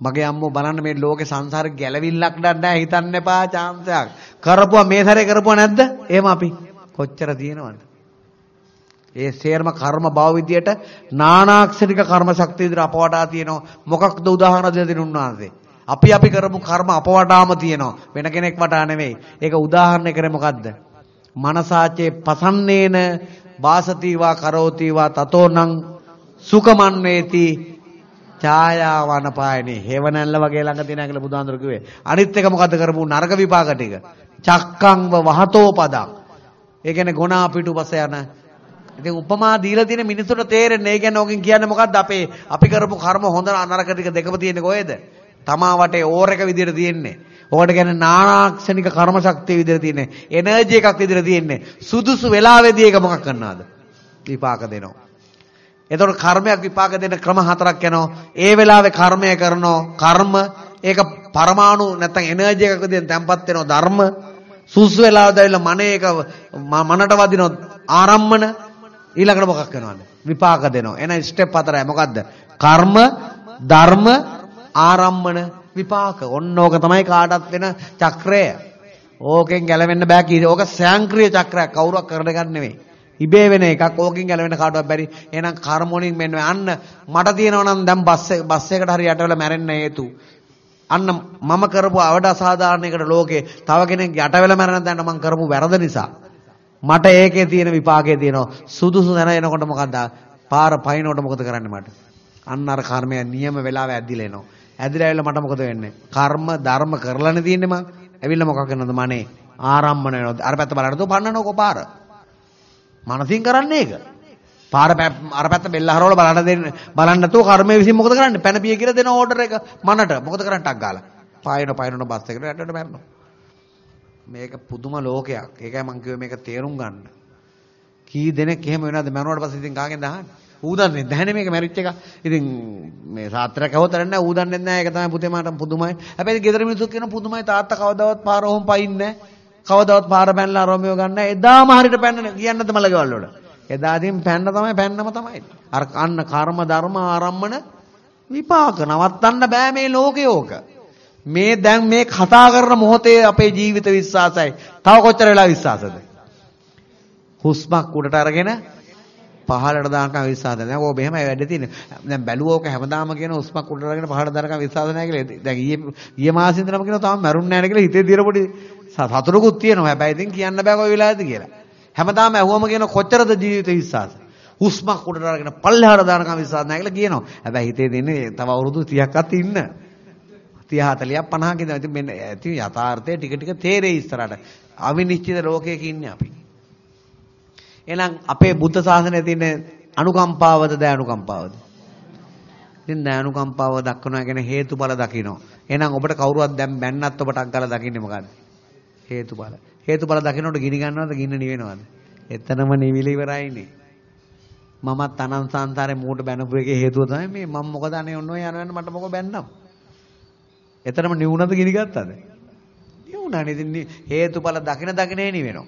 මගේ අම්මෝ බලන්න මේ ලෝකේ සංසාරේ ගැලවිල්ලක් නැහැ හිතන්න එපා chance එකක්. කරපුවා මේ සැරේ කරපුවා නැද්ද? එහෙම අපි කොච්චර තියෙනවද? ඒ සේරම කර්ම භව විදියට නානාක්ෂණික කර්ම ශක්තිය විදිහට අපවටා තියෙනවා. මොකක්ද උදාහරණ දෙන්න උන්වහන්සේ? අපි අපි කරපු කර්ම අපවටාම තියෙනවා. වෙන කෙනෙක් වටා නෙවෙයි. ඒක උදාහරණය කරේ මොකද්ද? මනසාචේ පසන්නේන වාසතිවා කරෝතිවා තතෝනං සුකමන් වේති ඡායාවන පායනේ හේවණල්ල වගේ ළඟ තියෙනා කියලා බුදුහාඳුර කිව්වේ. අනිත් එක මොකද්ද කරපු නරක විපාක ටික? චක්කංව වහතෝ පදං. ඒ කියන්නේ ගොනා පිටුපස යන ඉතින් උපමා දීලා තියෙන මිනිසුන්ට තේරෙන්නේ ඒ කියන්නේ ඕකෙන් කියන්නේ මොකද්ද අපේ අපි කරපු කර්ම හොඳ නරක ටික දෙකම තියෙන්නේ කොහෙද? තමා වටේ ඕර එක විදියට තියෙන්නේ. ඕකට කියන්නේ නානාක්ෂණික කර්ම ශක්තිය විදියට තියෙන්නේ. එනර්ජි එකක් විදියට තියෙන්නේ. සුදුසු වෙලාවෙදී ඒක මොකක් කරනවද? විපාක දෙනවා. එතකොට කර්මයක් විපාක දෙන ක්‍රම හතරක් යනවා. ඒ වෙලාවේ කර්මය කරනවා. කර්ම ඒක පරමාණු නැත්නම් එනර්ජි එකක දෙන තැම්පත් වෙනවා ධර්ම. සුසු වෙලාවද ඇවිල්ලා මන එක මනට වදිනවා ආරම්මන ඊළඟට මොකක් වෙනවද? විපාක දෙනවා. එහෙනම් ස්ටෙප් හතරයි. මොකද්ද? කර්ම, ධර්ම, ආරම්මන, විපාක. ඔන්න ඕක තමයි කාටත් වෙන චක්‍රය. ඕකෙන් ගැලවෙන්න බෑ කී. ඕක ස්වයංක්‍රීය චක්‍රයක්. කවුරුවක් කරන එකක් නෙවෙයි. ඉබේ වෙන එකක්. ඕකෙන් ගැලවෙන්න කාටවත් බැරි. එහෙනම් කර්ම වලින් මෙන්න අන්න මට තියෙනවා නම් දැන් බස් බස් එකකට හරි යටවල මැරෙන්න හේතු. අන්න මම කරපු අවඩ අසාධාරණයකට ලෝකේ තව කෙනෙක් යට වෙලා මැරෙන දැන් මම කරපු වැරද නිසා මට ඒකේ තියෙන විපාකේ තියෙනවා. සුදුසු තැන එනකොට මොකද්ද? පාර පයින්නකොට මොකද කරන්නේ මට? අන්න අර කර්මය නියම වෙලාවෙ ඇදිලා එනවා. ඇදිලා ඇවිල්ලා මට මොකද වෙන්නේ? කර්ම ධර්ම කරලානේ තියෙන්නේ මං. ඇවිල්ලා මොකක් වෙනවද මනේ? ආරම්මන වෙනවද? අර පැත්ත බලන්න තෝ පන්නනකො පාර. මනසින් කරන්නේ ඒක. පාර අර පැත්ත බෙල්ල හරවල බලන්න දෙන්න බලන්න නැතුව කර්මයේ විසින් මොකද කරන්නේ? පැන පිය කියලා දෙන ඕඩර් එක මනට. මොකද කරන්නේ ටක් ගාලා. පායන පායන බස් එකට යටට මැරෙනවා. මේක පුදුම ලෝකයක්. ඒකයි මම කිව්වේ මේක තේරුම් ගන්න. කී දෙනෙක් එහෙම වෙනවද මරුණාට පස්සේ ඉතින් කාගෙන්ද අහන්නේ? ඌ දන්නේ නැහැනේ මේක මැරිච් එක. ඉතින් මේ සාත්‍රයක් ඇහුවත් නැහැ ඌ දන්නේ නැහැ. ඒක තමයි පුතේ මාට පුදුමයි. හැබැයි ගෙදර මිනිස්සුත් කියන පුදුමයි තාත්තා කවදාවත් පාර ඔහොම පයින්නේ කවදාවත් පාර පැනලා රෝමියෝ ගන්න එදාම හරියට පැන්නනේ කියන්නද මලකවල් වල. එදාදීන් පැන්න තමයි පැන්නම තමයි. අර අන්න කර්ම ධර්ම ආරම්මන විපාක නවත්තන්න බෑ මේ ලෝකේ ඕක. මේ දැන් මේ කතා කරන මොහොතේ අපේ ජීවිත විශ්වාසයි. තව කොච්චර වෙලා විශ්වාසද? හුස්මක් උඩට අරගෙන පහළට දානකම් විශ්වාස නැහැ. ඕක මෙහෙම වැඩ තියෙන්නේ. දැන් බැලුවා ඕක හැමදාම කියන හුස්මක් උඩට අරගෙන පහළට දානකම් විශ්වාස නැහැ කියලා. දැන් ඊයේ ඊයේ මාසෙ ඉඳන්ම කියනවා තාම මැරුන්නේ නැහැ කියලා හිතේ දිර පොඩි සතුටකුත් තියෙනවා. හැබැයි ඉතින් කියන්න බෑ කොයි වෙලාවද කියලා. හැමදාම ඇහුවම කියන කොච්චරද ජීවිත විශ්වාස? හුස්මක් උඩට අරගෙන පල්ලෙහාට දානකම් විශ්වාස නැහැ කියලා කියනවා. හැබැයි හිතේ දෙන්නේ තව අවුරුදු 30ක්වත් ඉන්න. 30 40ක් 50ක ඉඳන් ඉතින් මෙන්න ඇති යථාර්ථය ටික ටික තේරෙයි ඉස්සරහට. අවිනිශ්චිත ලෝකයක ඉන්නේ අපි. එහෙනම් අපේ බුද්ධ ශාසනයේ තියෙන අනුකම්පාවද ද අනුකම්පාවද? ඉතින් ද අනුකම්පාව දක්වනවා කියන හේතුඵල දකින්න. එහෙනම් ඔබට කවුරුවත් දැන් බැන්නත් ඔබට අක්ගලා දකින්නේ මොකද්ද? හේතුඵල. හේතුඵල දකින්නට ගිනි ගන්නවද ගින්න නිවෙනවද? එතනම නිවිල ඉවරයිනේ. මමත් අනන්ත සංසාරේ මූට බැනපු එකේ හේතුව තමයි මේ මම මොකද අනේ ඔන්න ඔය යනවන්න මට මොකද බැන්නම්? එතරම් නිවුණද ගිනි ගත්තද? නිවුණානේ. ඉතින් හේතුඵල දකින දකිනේ නිවෙනවා.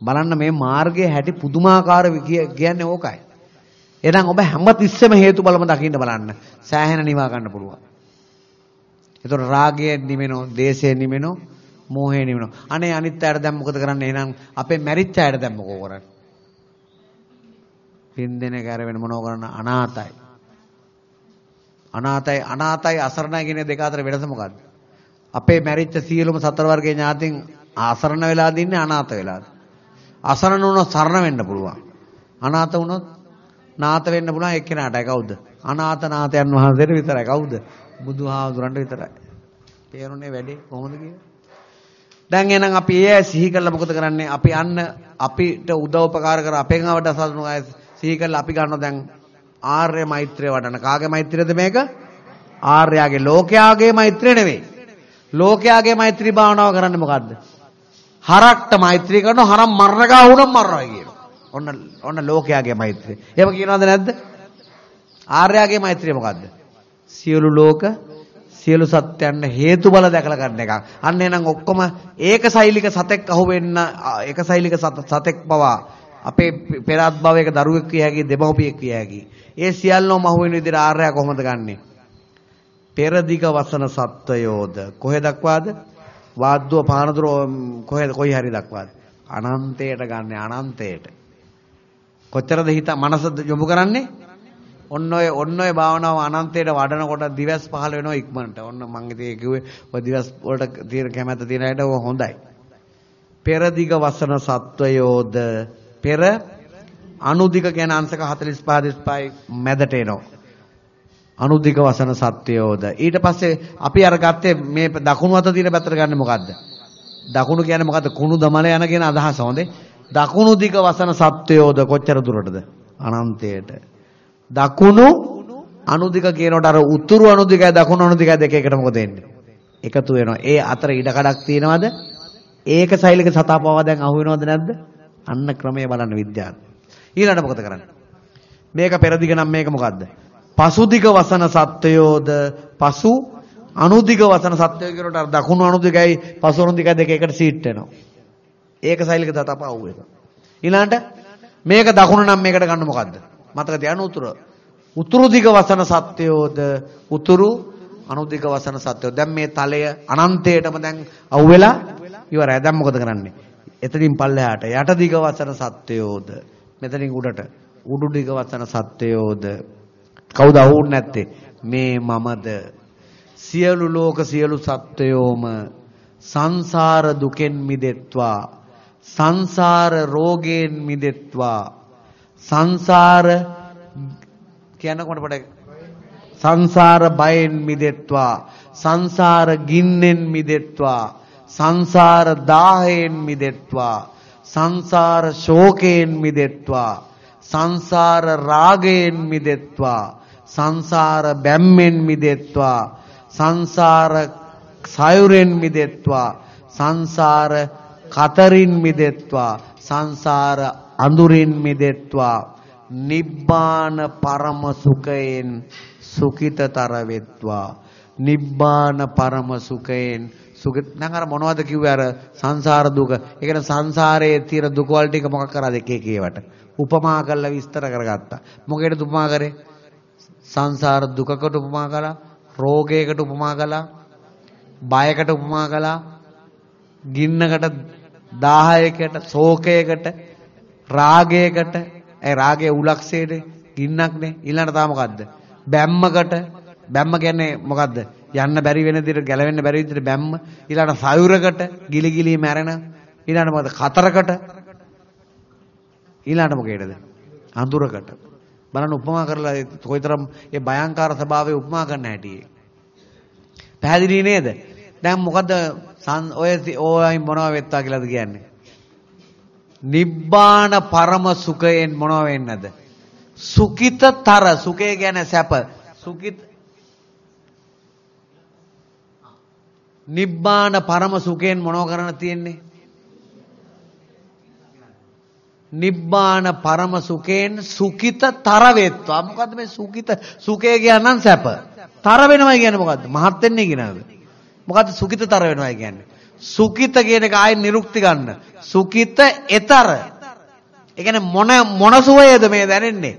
බලන්න මේ මාර්ගයේ හැටි පුදුමාකාර කියන්නේ ඕකයි. එහෙනම් ඔබ හැම තිස්සෙම හේතුඵලම දකින්න බලන්න. සෑහෙන නිවා ගන්න පුළුවන්. ඒතකොට රාගය නිවෙනෝ, දේශය නිවෙනෝ, මෝහය නිවෙනෝ. අනේ අනිත් අයට දැන් මොකද කරන්නේ? එහෙනම් අපේ මැරිච්ච අයට දැන් මොකෝ කරන්නේ? පින් දෙන කර වෙන මොනව කරන්න අනාතයි. අනාතයි අනාතයි අසරණයි කියන දෙක අතර වෙනස මොකද්ද? අපේ මැරිච්ච සියලුම සතර වර්ගයේ ඥාතීන් අසරණ වෙලාද ඉන්නේ අනාත වෙලාද? අසරණ වුණොත් සරණ වෙන්න පුළුවන්. අනාත වුණොත් නාත වෙන්න පුළුවන් එක්කෙනාටයි කවුද? අනාත නාතයන් වහන්සේට විතරයි කවුද? බුදුහාමුදුරන්ට විතරයි. තේරුණේ වැඩේ කොහොමද කියන්නේ? දැන් එහෙනම් අපි ඒ සිහි කරලා මොකද කරන්නේ? අපි අන්න අපිට උදව් උපකාර කර අපෙන් අවඩ සතුණු අය සිහි කරලා අපි ගන්නවා දැන් ආර්ය මෛත්‍රිය වඩන. කාගේ මෛත්‍රියද මේක? ආර්යයාගේ ලෝකයාගේ මෛත්‍රිය නෙවෙයි. ලෝකයාගේ මෛත්‍රී භාවනාව කරන්නේ මොකද්ද? හරක්ට මෛත්‍රී කරනවා හරම් මරණ ගා වුණම් මරනවා කියනවා. ඔන්න ඔන්න ලෝකයාගේ මෛත්‍රිය. එහෙම කියනවද නැද්ද? ආර්යයාගේ මෛත්‍රිය මොකද්ද? සියලු ලෝක සියලු සත්‍යයන් හේතු බල දැකලා ගන්න එකක්. අන්න එහෙනම් ඔක්කොම ඒකසෛලික සතෙක් අහුවෙන්න ඒකසෛලික සතෙක් පවා අපේ පෙරත් භවයක දරුවෙක් කිය හැකි දෙමව්පියෙක් කිය හැකි. ඒ සියල්ලම අහුවෙන විදිහට ආර්යයා කොහොමද ගන්නෙ? පෙරදිග වසන සත්වයෝද කොහෙ දක්වාද? වාද්දුව පානදුර කොහෙද කොයි හරි දක්වාද? අනන්තයට ගන්න අනන්තයට. කොච්චරද හිත මනස යොමු කරන්නේ? ඔන්න ඔය ඔන්න ඔය භාවනාව අනන්තයට වඩනකොට දිවස් පහළ වෙනවා ඉක්මනට. ඔන්න මං ඉතින් කිව්වේ ඔය දිවස් වලට තියෙන කැමැත්ත තියෙන අයට ඔය හොඳයි. පෙරදිග වසන සත්වයෝද පෙර අනුදිග කියන අංශක 45 45 මැදට එනවා. අනුදිග වසන සත්වයෝද ඊට පස්සේ අපි අර ගත්තේ මේ දකුණු අත තියෙන පැත්තට ගන්න මොකද්ද? දකුණු කියන්නේ මොකද්ද? කුණු දමල යන කියන අදහස හොඳේ. දකුණු දිග වසන සත්වයෝද කොච්චර දුරටද? අනන්තයට. දකුණු අනුදික කියනකොට අර උතුරු අනුදිකයි දකුණු අනුදිකයි දෙක එකට මොකද වෙන්නේ? එකතු වෙනවා. ඒ අතර ඉඩ කඩක් තියෙනවද? ඒක සෛලික සතාපව දැන් අහු වෙනවද නැද්ද? අන්න ක්‍රමය බලන්න විද්‍යාව. ඊළඟට මොකද කරන්නේ? මේක පෙරදිග නම් මේක මොකද්ද? පසුදිග වසන සත්වයෝද පසු අනුදිග වසන සත්වයෝ කියනකොට අර දකුණු අනුදිගයි පසු අනුදිගයි දෙක එකට සීට් වෙනවා. ඒක සෛලික සතාපව අහු වෙනවා. ඊළඟට මේක දකුණ නම් මේකට ගන්න මොකද්ද? මතක තියාගන්න උතුර. උතුරු දිග වසන සත්‍යයෝද උතුරු අනුදිග වසන සත්‍යයෝ. දැන් මේ තලය අනන්තයටම දැන් අවුවෙලා ඉවරයි. දැන් මොකද කරන්නේ? එතනින් පල්ලෙහාට යට දිග වසන සත්‍යයෝද මෙතනින් උඩට උඩු දිග වසන සත්‍යයෝද කවුද අහුන්නේ නැත්තේ? මේ මමද. සියලු ලෝක සියලු සත්වයෝම සංසාර දුකෙන් මිදෙත්වා සංසාර රෝගයෙන් මිදෙත්වා සංසාර කියනකොට පොඩ සංසාර බයෙන් මිදෙත්වා සංසාර ගින්නෙන් මිදෙත්වා සංසාර දාහයෙන් මිදෙත්වා සංසාර ශෝකයෙන් මිදෙත්වා සංසාර රාගයෙන් මිදෙත්වා සංසාර බැම්මෙන් මිදෙත්වා සංසාර සයුරෙන් මිදෙත්වා සංසාර කතරින් මිදෙත්වා සංසාර අඳුරින් මිදෙත්වා නිබ්බාන පරම සුඛයෙන් සුඛිතතර වෙත්වා. නිබ්බාන පරම සුඛයෙන් සුඛ නම් අර මොනවද කිව්වේ? අර සංසාර දුක. ඒ කියන්නේ සංසාරයේ තියෙන දුක වල ටික මොකක් කරාද එක එක ඒවට? උපමා කරලා විස්තර කරගත්තා. මොකේද උපමා කරේ? සංසාර දුකකට උපමා කළා රෝගයකට උපමා කළා බයකට උපමා කළා ගින්නකට දාහයකට ශෝකයකට රාගයකට. ඒ රාගයේ උලක්ෂයට ගින්නක්නේ ඊළඟට තා මොකද්ද? බැම්මකට. බැම්ම කියන්නේ මොකද්ද? යන්න බැරි වෙන විදිහට ගැලවෙන්න බැරි විදිහට බැම්ම ඊළඟට සයුරකට ගිලි ගිලි මැරෙන ඊළඟට මොකද කතරකට? ඊළඟට මොකේද? අඳුරකට. බලන්න උපමා කරලා කොයිතරම් ඒ භයංකාර ස්වභාවය උපමා කරන්න හැටි. පැහැදිලි නේද? දැන් මොකද ඔය ඔයයි මොනව වෙත්තා කියලාද කියන්නේ? නිබ්බාන පරම සුඛයෙන් මොනව වෙන්නද? සුඛිතතර සුඛය කියන්නේ සැප. සුඛිත නිබ්බාන පරම සුඛයෙන් මොනව කරන්න තියෙන්නේ? නිබ්බාන පරම සුඛයෙන් සුඛිතතර වේත්වා. මොකද්ද මේ සුඛිත සුඛය කියනනම් සැප. තර වෙනවා කියන්නේ මොකද්ද? මහත් වෙන්නේ කියනවාද? මොකද්ද සුඛිතතර වෙනවා කියන්නේ? සුඛිත කියන එක ආයෙ නිරුක්ති ගන්න. සුඛිත ඊතර. ඒ කියන්නේ මොන මොන සුවයද මේ දැනෙන්නේ?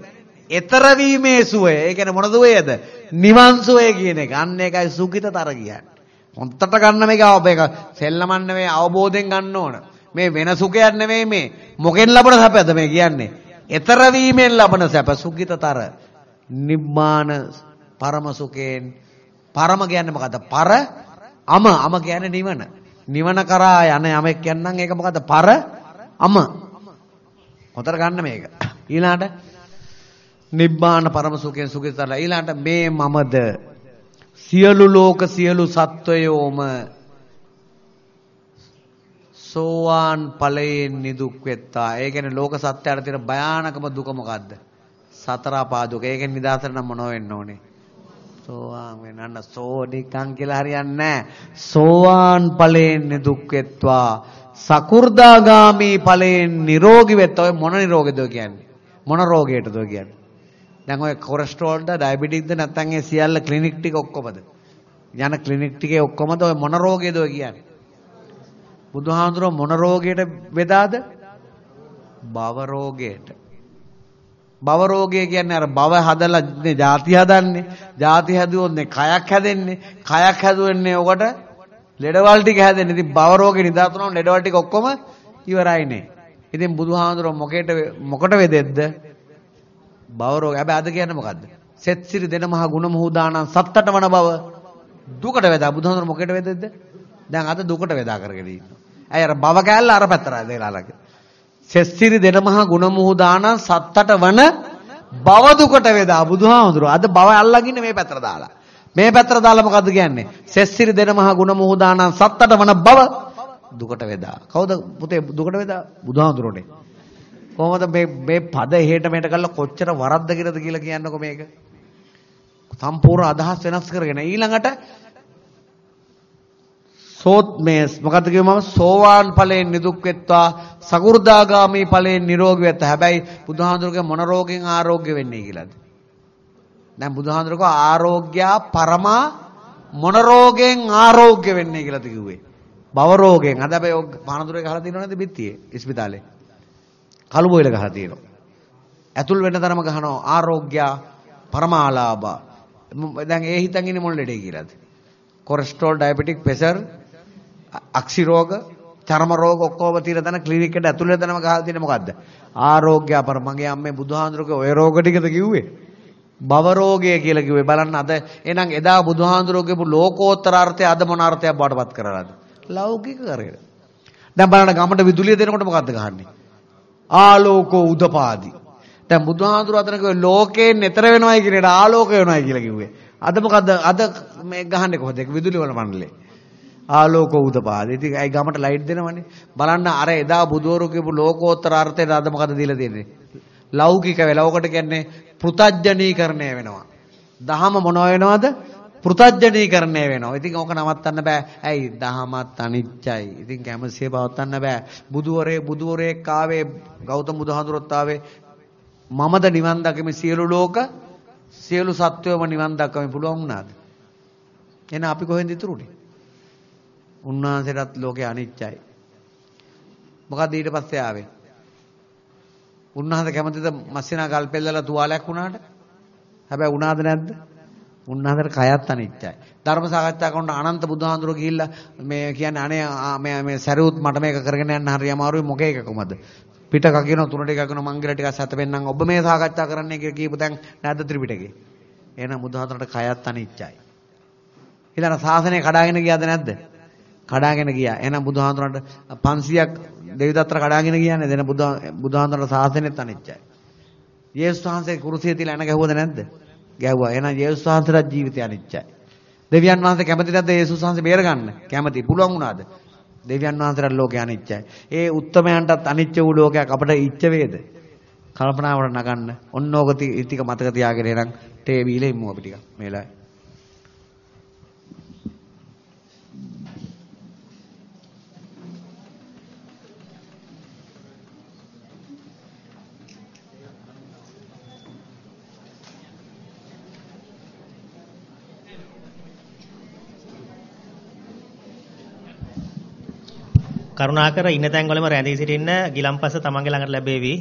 ඊතර වීමේ සුවය. ඒ කියන්නේ මොන සුවයද? නිවන් සුවය කියන එක. අන්න ඒකයි සුඛිතතර කියන්නේ. හොන්තට ගන්න මේක මේක සෙල්ලමන්න මේ අවබෝධයෙන් ගන්න ඕන. මේ වෙන සුඛයක් නෙමෙයි මේ. මොකෙන් ලබන සැපද මේ කියන්නේ? ඊතර වීමෙන් ලබන සැප සුඛිතතර. නිබ්බාන පරම සුඛයෙන් පරම කියන්නේ මොකද්ද? පර අම අම කියන්නේ නිවන. නිවන කරා යන යමෙක් කියන්නම් ඒක මොකද්ද? පර අම. හොතර ගන්න මේක. ඊළාට නිබ්බාන පරම සුඛයෙන් සුඛිතල ඊළාට මේ මමද සියලු ලෝක සියලු සත්වයෝම සෝවාන් ඵලයෙන් නිදුක් වෙත්තා. ඒ කියන්නේ ලෝක සත්‍යයට තියෙන භයානකම දුක මොකද්ද? සතර අපාදුක. ඒකෙන් නිදාසර නම් මොනව වෙන්න ඕනේ? සෝවාන් වෙනන්න සෝනිකං කියලා හරියන්නේ නැහැ. සෝවාන් ඵලයෙන් නිදුක් වෙත්වා. සකු르දාගාමි ඵලයෙන් නිරෝගී වෙත්වා. ඔය මොන නිරෝගයද කියන්නේ? මොන රෝගයටද කියන්නේ? දැන් ඔය කොලෙස්ටරෝල්ද ඩයබටික්ද නැත්නම් ඒ සියල්ල ක්ලිනික් ටික ඔක්කොමද? යන ක්ලිනික් ටිකේ ඔක්කොමද ඔය මොන රෝගයද ඔය කියන්නේ? බුදුහාමුදුරුව මොන රෝගයට බෙදාද? භව රෝගයට. භව රෝගය කියන්නේ අර භව හදලා නේ ಜಾති හදන්නේ. ಜಾති හැදුවොත් නේ කයක් හැදෙන්නේ. කයක් හැදුවෙන්නේ ඔකට ලෙඩවල් ටික හැදෙන්නේ. ඉතින් භව රෝගේ නිදාතුනම ලෙඩවල් ටික ඔක්කොම ඉවරයිනේ. ඉතින් බුදුහාමුදුරුව මොකේට මොකට වෙදෙද්ද? භව රෝගය. හැබැයි අද කියන්නේ මොකද්ද? සෙත් සිරි දෙන මහ ගුණ මුහුදානං සත්තට වන බව දුකට වේදා බුදුහාමුදුරුව මොකේට වෙදෙද්ද? දැන් අද දුකට වේදා කරගෙන ඉන්නවා. ඇයි අර භව කෑල්ල අර පැත්තට දෙලාලගේ. සෙස්සිරි දෙන මහ ගුණ මුහුදාන සත්තට වන භව දුකට වේදා බුදුහාමුදුරුවෝ. අද භව අල්ලගින්නේ මේ පැත්තට දාලා. මේ පැත්තට දාලා මොකද්ද කියන්නේ? සෙස්සිරි දෙන මහ ගුණ මුහුදාන සත්තට වන භව දුකට වේදා. කවුද පුතේ දුකට වේදා? බුදුහාමුදුරුවෝනේ. කොහොමද මේ මේ පද එහෙට මෙහෙට කරලා කොච්චර වරද්ද කියලාද කියලා කියන්නකො මේක. සම්පූර්ණ අදහස් වෙනස් කරගෙන ඊළඟට සෝත් මේ මොකද්ද කිව්වේ මම සෝවාන් ඵලයෙන් නිදුක් වෙත්වා සකු르දාගාමි ඵලයෙන් නිරෝගී වෙත්තා. හැබැයි බුදුහාඳුරගේ මොන රෝගෙන් ආරෝග්‍ය වෙන්නේ කියලාද? දැන් බුදුහාඳුරකෝ ආරෝග්‍යා පරමා මොන රෝගෙන් ආරෝග්‍ය වෙන්නේ කියලාද කිව්වේ? භව රෝගෙන්. අද හැබැයි ඔය පානදුරේ ගහලා තියෙනව නේද බිත්තියේ? ඉස්පිතාලේ. කළු බොයිල ගහලා තියෙනවා. ඇතුල් වෙන තරම ගහනවා ආරෝග්‍යා පරමාලාභා. දැන් ඒ හිතන් ඉන්නේ මොන ලෙඩේ කියලාද? කොලෙස්ටරෝල් ඩයබටික් ප්‍රෙෂර් අක්ෂි රෝග, චර්ම රෝග ඔක්කොම තියෙන තැන ක්ලිනික් එකට ඇතුල් වෙන තැනම ගහලා තියෙන්නේ මොකද්ද? ආරෝග්‍ය අපර මගේ අම්මේ බුදුහාඳුරගේ ඔය රෝග ටිකද කිව්වේ? භව රෝගය කියලා කිව්වේ. බලන්න අද එහෙනම් එදා බුදුහාඳුරගේ ලෝකෝත්තර අර්ථය අද මොන අර්ථයක් බවටපත් කරලාද? ලෞකික කරේද? දැන් බලන්න ගමට විදුලිය දෙනකොට මොකද්ද ගහන්නේ? ආලෝකෝ උදපාදි. දැන් බුදුහාඳුර අතන කිව්වේ ලෝකයෙන් එතර වෙනවයි කියන එකට ආලෝක වෙනවයි කියලා කිව්වේ. අද මොකද්ද? අද මේ ගහන්නේ කොහොමද? විදුලි වල මණ්ඩලේ. ආලෝක උදපාද. ඉතින් ඇයි ගමට ලයිට් දෙනවනේ. බලන්න අර එදා බුදවරු කියපු ලෝකෝත්තර අර්ථයට අද මොකද දීලා තියෙන්නේ? ලෞකික වෙලවකට කියන්නේ පෘතජ්ජනීකරණය වෙනවා. දහම මොන වෙනවද? පෘතජ්ජනීකරණය වෙනවා. ඉතින් ඕක නවත්තන්න බෑ. ඇයි? දහමත් අනිච්චයි. ඉතින් කැමසිය පවත්තන්න බෑ. බුදුවරේ බුදුවරේ කාවේ ගෞතම බුදුහාඳුරත් ආවේ මමද නිවන් දකිමි සියලු ලෝක සියලු සත්වයම නිවන් දක්වන්න පුළුවන් වුණාද? එහෙනම් අපි කොහෙන්ද ඉතුරුනේ? උන්වහන්සේටත් ලෝකේ අනිච්චයි. මොකද ඊට පස්සේ ආවේ? උන්වහන්සේ කැමතිද මස්සිනා ගල් පෙල්ලලා තුවාලයක් වුණාට? හැබැයි වුණාද නැද්ද? උන්වහන්සේට කයත් අනිච්චයි. ධර්ම සාකච්ඡා කරනකොට අනන්ත බුදුහාඳුර ගිහිල්ලා මේ කියන්නේ අනේ මේ මේ සරියුත් මට මේක කරගෙන යන්න හරි අමාරුයි මොකේ එකකමද? පිට කකින තුනට එකක් කරන මංගල ටිකක් සැතපෙන්නම් ඔබ මේ සාකච්ඡා කරන්නේ කියලා කියපු දැන් නැද්ද ත්‍රිපිටකේ? එහෙනම් බුදුහාඳුරට කයත් අනිච්චයි. ඊළඟ සාසනය කඩාගෙන ගියාද නැද්ද? කඩාගෙන ගියා. එහෙනම් බුදුහාඳුනට 500ක් දෙවිදත්තර කඩාගෙන ගියානේ. දෙන බුදු බුදුහාඳුනට සාසනෙත් අනිච්චයි. යේසුස් වහන්සේ කුරුසියේ තියලා එන ගැහුවද නැද්ද? ගැහුවා. එහෙනම් යේසුස් වහන්සේට ජීවිතය අනිච්චයි. දෙවියන් වහන්සේ කැමති නැද්ද යේසුස් වහන්සේ බේරගන්න? කැමති. පුළුවන් වුණාද? දෙවියන් වහන්සේට ලෝකේ අනිච්චයි. ඒ උත්තමයන්ටත් අනිච්ච වූ ලෝකයක් අපට ඉච්ච වේද? කල්පනාවට නගන්න. ඔන්න ඕක ටික මතක තියාගෙන එනං තේ බීලා ඉමු අපි ටිකක් මේලා. කරුණාකර ඉන්න තැන්වලම රැඳී සිටින්න ගිලම්පස තමන්ගේ ළඟට ලැබෙවි.